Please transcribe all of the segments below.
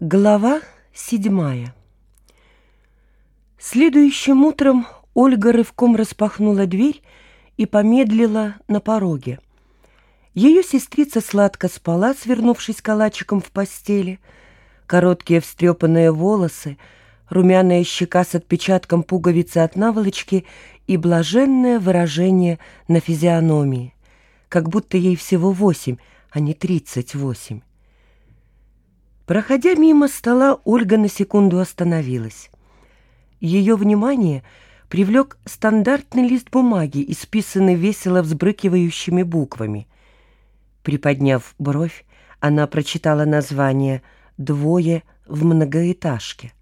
Глава седьмая Следующим утром Ольга рывком распахнула дверь и помедлила на пороге. Ее сестрица сладко спала, свернувшись калачиком в постели. Короткие встрепанные волосы, румяная щека с отпечатком пуговицы от наволочки и блаженное выражение на физиономии, как будто ей всего восемь, а не тридцать восемь. Проходя мимо стола, Ольга на секунду остановилась. Ее внимание привлек стандартный лист бумаги, исписанный весело взбрыкивающими буквами. Приподняв бровь, она прочитала название «Двое в многоэтажке».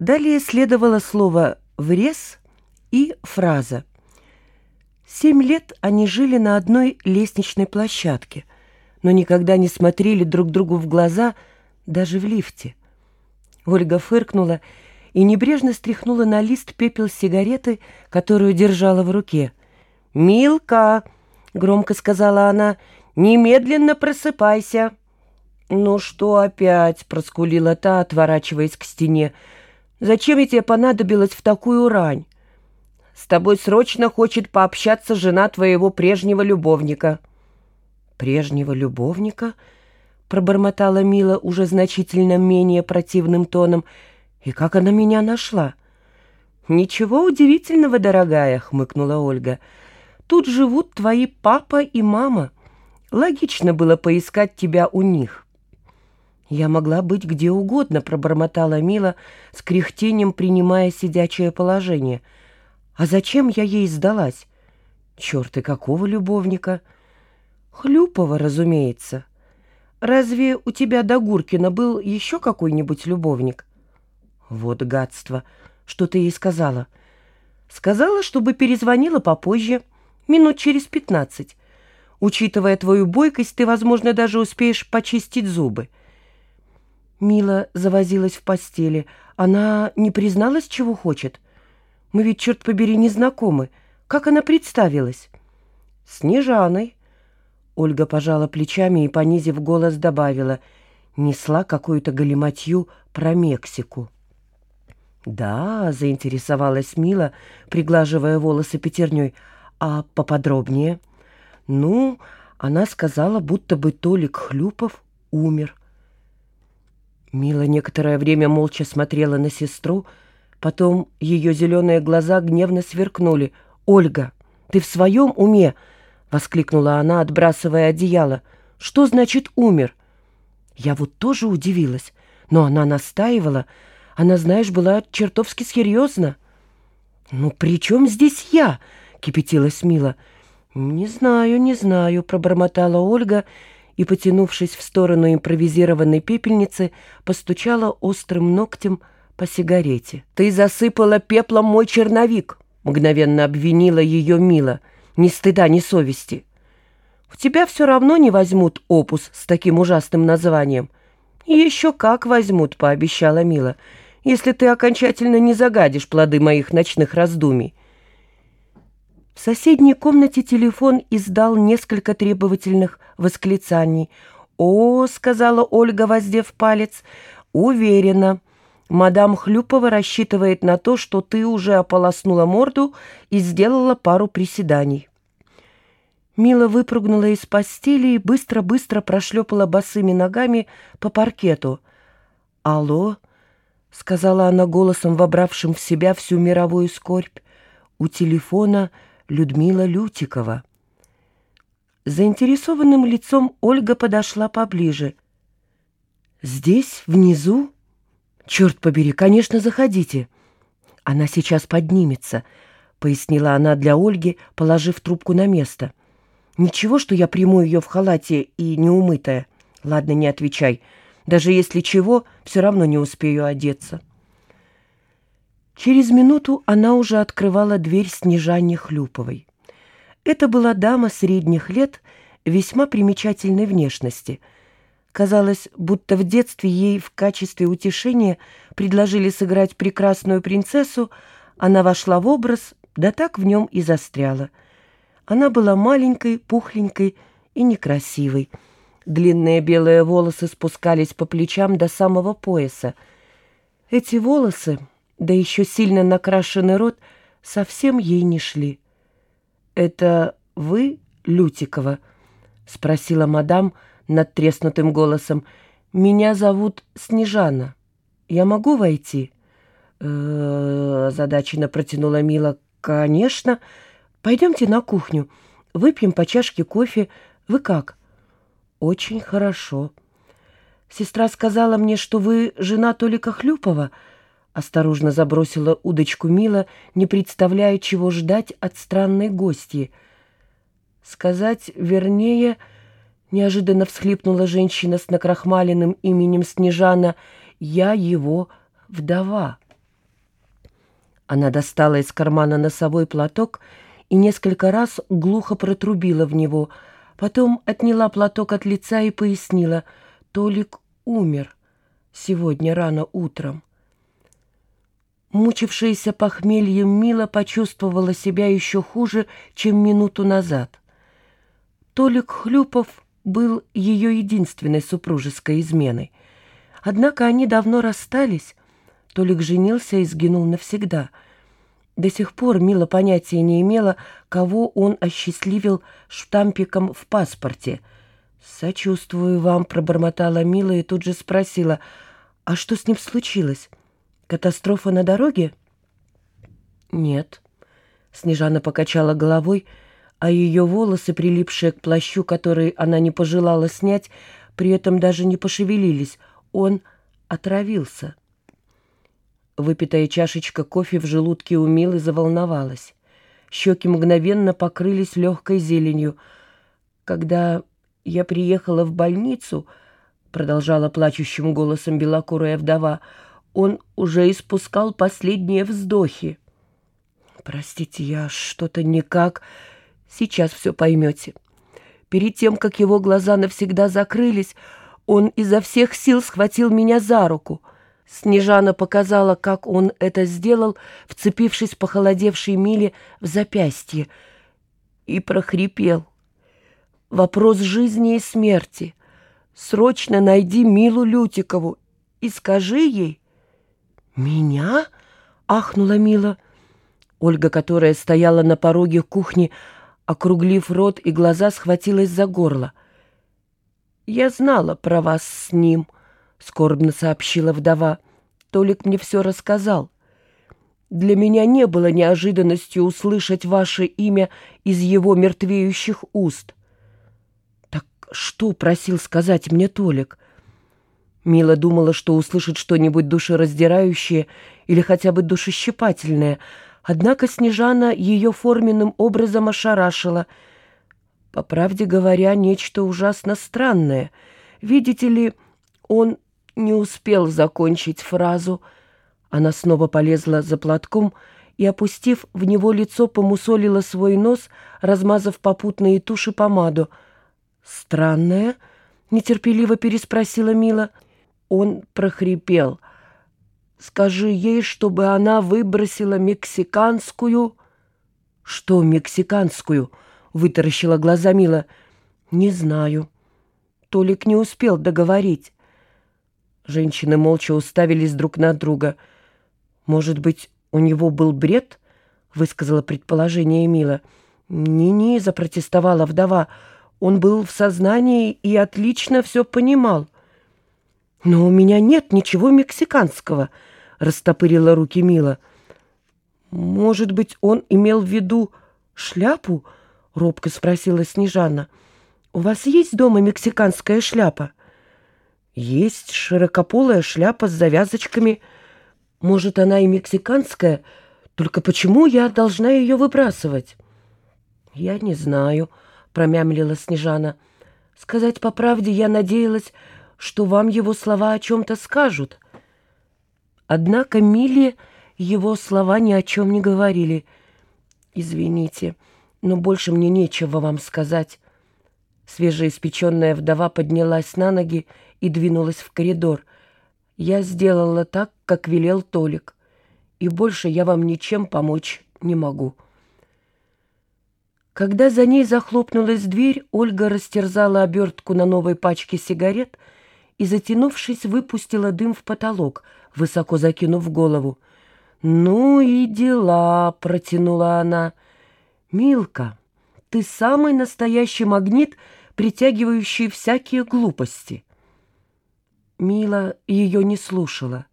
Далее следовало слово «врез» и фраза «Семь лет они жили на одной лестничной площадке» но никогда не смотрели друг другу в глаза, даже в лифте. Ольга фыркнула и небрежно стряхнула на лист пепел сигареты, которую держала в руке. «Милка!» — громко сказала она. «Немедленно просыпайся!» «Ну что опять?» — проскулила та, отворачиваясь к стене. «Зачем я тебе понадобилась в такую рань?» «С тобой срочно хочет пообщаться жена твоего прежнего любовника» прежнего любовника?» — пробормотала Мила уже значительно менее противным тоном. «И как она меня нашла?» «Ничего удивительного, дорогая», — хмыкнула Ольга. «Тут живут твои папа и мама. Логично было поискать тебя у них». «Я могла быть где угодно», — пробормотала Мила, с кряхтением принимая сидячее положение. «А зачем я ей сдалась?» «Черт, и какого любовника?» Хлюпова, разумеется. Разве у тебя до Гуркина был еще какой-нибудь любовник? Вот гадство. Что ты ей сказала? Сказала, чтобы перезвонила попозже, минут через пятнадцать. Учитывая твою бойкость, ты, возможно, даже успеешь почистить зубы. Мила завозилась в постели. Она не призналась, чего хочет? Мы ведь, черт побери, не знакомы. Как она представилась? Снежаной. Ольга пожала плечами и, понизив голос, добавила, несла какую-то галиматью про Мексику. «Да», — заинтересовалась Мила, приглаживая волосы пятерней, — «а поподробнее?» «Ну, она сказала, будто бы Толик Хлюпов умер». Мила некоторое время молча смотрела на сестру, потом ее зеленые глаза гневно сверкнули. «Ольга, ты в своем уме?» — воскликнула она, отбрасывая одеяло. «Что значит умер?» Я вот тоже удивилась, но она настаивала. Она, знаешь, была чертовски серьезна. «Ну, при чем здесь я?» — кипятилась Мила. «Не знаю, не знаю», — пробормотала Ольга и, потянувшись в сторону импровизированной пепельницы, постучала острым ногтем по сигарете. «Ты засыпала пеплом мой черновик», — мгновенно обвинила ее Мила — ни стыда, ни совести. В тебя все равно не возьмут опус с таким ужасным названием. Еще как возьмут, пообещала Мила, если ты окончательно не загадишь плоды моих ночных раздумий. В соседней комнате телефон издал несколько требовательных восклицаний. «О», — сказала Ольга, воздев палец, — «уверена». Мадам Хлюпова рассчитывает на то, что ты уже ополоснула морду и сделала пару приседаний. Мила выпрыгнула из постели и быстро-быстро прошлепала босыми ногами по паркету. «Алло», — сказала она голосом, вобравшим в себя всю мировую скорбь, «у телефона Людмила Лютикова». Заинтересованным лицом Ольга подошла поближе. «Здесь, внизу?» «Черт побери, конечно, заходите». «Она сейчас поднимется», — пояснила она для Ольги, положив трубку на место. «Ничего, что я приму ее в халате и неумытая. Ладно, не отвечай. Даже если чего, все равно не успею одеться». Через минуту она уже открывала дверь Снежане Хлюповой. Это была дама средних лет, весьма примечательной внешности — Казалось, будто в детстве ей в качестве утешения предложили сыграть прекрасную принцессу, она вошла в образ, да так в нем и застряла. Она была маленькой, пухленькой и некрасивой. Длинные белые волосы спускались по плечам до самого пояса. Эти волосы, да еще сильно накрашенный рот, совсем ей не шли. «Это вы, Лютикова?» — спросила мадам над треснутым голосом. «Меня зовут Снежана. Я могу войти?» Задаченно протянула Мила. «Конечно. Пойдемте на кухню. Выпьем по чашке кофе. Вы как?» «Очень хорошо. Сестра сказала мне, что вы жена Толика Хлюпова». Осторожно забросила удочку Мила, не представляя, чего ждать от странной гости. Сказать, вернее, неожиданно всхлипнула женщина с накрахмаленным именем Снежана, «Я его вдова». Она достала из кармана носовой платок и несколько раз глухо протрубила в него. Потом отняла платок от лица и пояснила. Толик умер сегодня рано утром. Мучившаяся похмельем Мила почувствовала себя еще хуже, чем минуту назад. Толик Хлюпов был ее единственной супружеской изменой. Однако они давно расстались, Толик женился и сгинул навсегда. До сих пор Мила понятия не имела, кого он осчастливил штампиком в паспорте. «Сочувствую вам», — пробормотала Мила и тут же спросила, «А что с ним случилось? Катастрофа на дороге?» «Нет». Снежана покачала головой, а ее волосы, прилипшие к плащу, который она не пожелала снять, при этом даже не пошевелились. Он отравился. Выпитая чашечка кофе в желудке у Милы заволновалась. Щеки мгновенно покрылись легкой зеленью. «Когда я приехала в больницу», — продолжала плачущим голосом белокурая вдова, «он уже испускал последние вздохи». «Простите, я что-то никак...» «Сейчас все поймете». Перед тем, как его глаза навсегда закрылись, он изо всех сил схватил меня за руку — Снежана показала, как он это сделал, вцепившись похолодевшей Миле в запястье, и прохрипел. «Вопрос жизни и смерти. Срочно найди Милу Лютикову и скажи ей». «Меня?» — ахнула Мила. Ольга, которая стояла на пороге кухни, округлив рот и глаза, схватилась за горло. «Я знала про вас с ним», —— скорбно сообщила вдова. «Толик мне все рассказал. Для меня не было неожиданностью услышать ваше имя из его мертвеющих уст». «Так что просил сказать мне Толик?» Мила думала, что услышит что-нибудь душераздирающее или хотя бы душещипательное, однако Снежана ее форменным образом ошарашила. По правде говоря, нечто ужасно странное. Видите ли, он не успел закончить фразу. Она снова полезла за платком и, опустив в него лицо, помусолила свой нос, размазав попутные туши помаду. «Странное?» — нетерпеливо переспросила Мила. Он прохрипел. «Скажи ей, чтобы она выбросила мексиканскую...» «Что мексиканскую?» — вытаращила глаза Мила. «Не знаю». Толик не успел договорить. Женщины молча уставились друг на друга. «Может быть, у него был бред?» — высказала предположение Мила. «Не-не», — запротестовала вдова. «Он был в сознании и отлично все понимал». «Но у меня нет ничего мексиканского», — растопырила руки Мила. «Может быть, он имел в виду шляпу?» — робко спросила Снежана. «У вас есть дома мексиканская шляпа?» Есть широкополая шляпа с завязочками. Может, она и мексиканская, только почему я должна ее выбрасывать? Я не знаю, промямлила Снежана. Сказать по правде, я надеялась, что вам его слова о чем-то скажут. Однако Миле его слова ни о чем не говорили. «Извините, но больше мне нечего вам сказать». Свежеиспеченная вдова поднялась на ноги и двинулась в коридор. Я сделала так, как велел Толик, и больше я вам ничем помочь не могу. Когда за ней захлопнулась дверь, Ольга растерзала обертку на новой пачке сигарет и, затянувшись, выпустила дым в потолок, высоко закинув голову. «Ну и дела!» — протянула она. «Милка, ты самый настоящий магнит, притягивающий всякие глупости». Мила ее не слушала.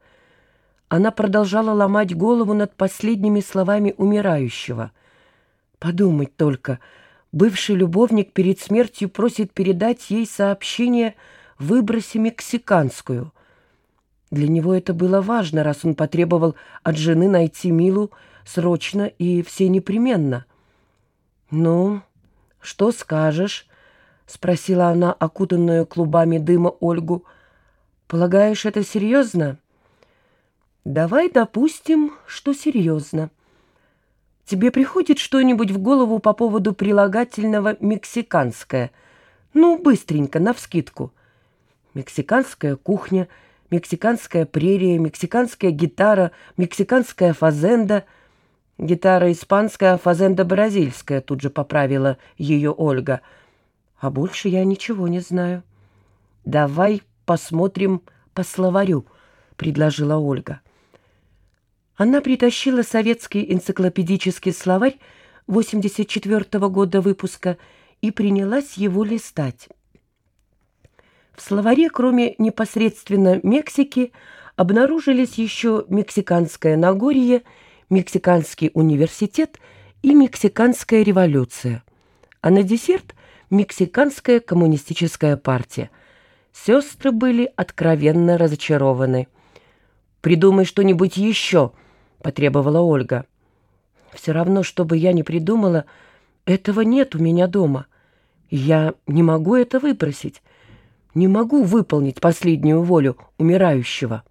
Она продолжала ломать голову над последними словами умирающего — Подумать только, бывший любовник перед смертью просит передать ей сообщение «выброси мексиканскую». Для него это было важно, раз он потребовал от жены найти Милу срочно и все непременно. «Ну, что скажешь?» — спросила она, окутанную клубами дыма Ольгу. «Полагаешь, это серьезно?» «Давай допустим, что серьезно». Тебе приходит что-нибудь в голову по поводу прилагательного «мексиканское»? Ну, быстренько, навскидку. Мексиканская кухня, мексиканская прерия, мексиканская гитара, мексиканская фазенда. Гитара испанская, а фазенда бразильская, тут же поправила ее Ольга. А больше я ничего не знаю. Давай посмотрим по словарю, предложила Ольга. Она притащила советский энциклопедический словарь 84 -го года выпуска и принялась его листать. В словаре, кроме непосредственно Мексики, обнаружились еще Мексиканское Нагорье, Мексиканский университет и Мексиканская революция. А на десерт – Мексиканская коммунистическая партия. Сестры были откровенно разочарованы. «Придумай что-нибудь еще», потребовала Ольга. «Все равно, что бы я ни придумала, этого нет у меня дома. Я не могу это выбросить, не могу выполнить последнюю волю умирающего».